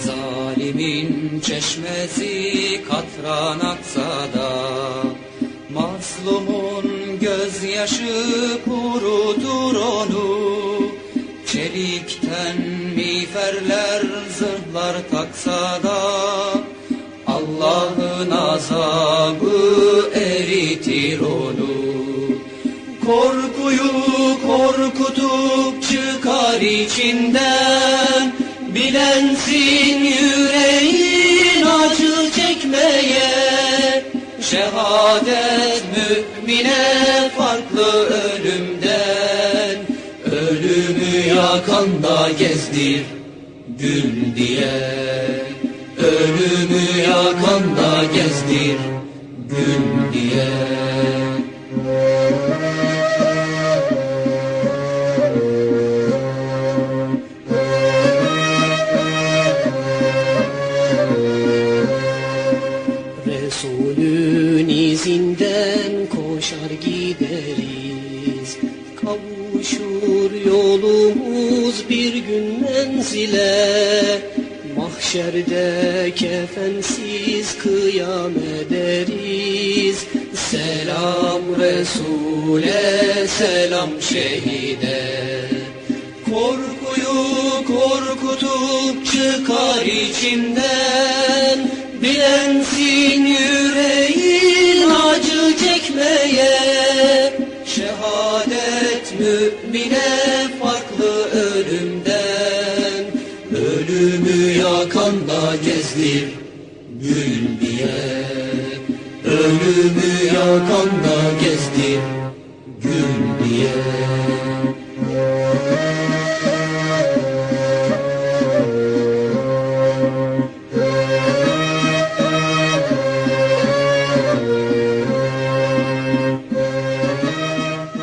Zalimin çeşmesi katran aksa da Mazlumun gözyaşı kurutur onu. Çelikten miğferler zırhlar taksa da azabı eritir onu. Korkuyu korkutup çıkar içinden. Bilensin yüreğin acı çekmeye. Şehadet mümine farklı ölümden. Ölümü yakanda gezdir gül diye Ölümü yakanda gezdir gül diye. Resulün izinden koşar gideriz. Kavuşur yolumuz bir gün menzile Mahşerde kefensiz kıyam ederiz Selam Resul'e, selam şehide. Korkuyu korkutup çıkar içimden Bilensin yüreğin acı çekmeye. Şehadet mümine Ölümü yakanda gezdir gül diye Ölümü yakanda gezdir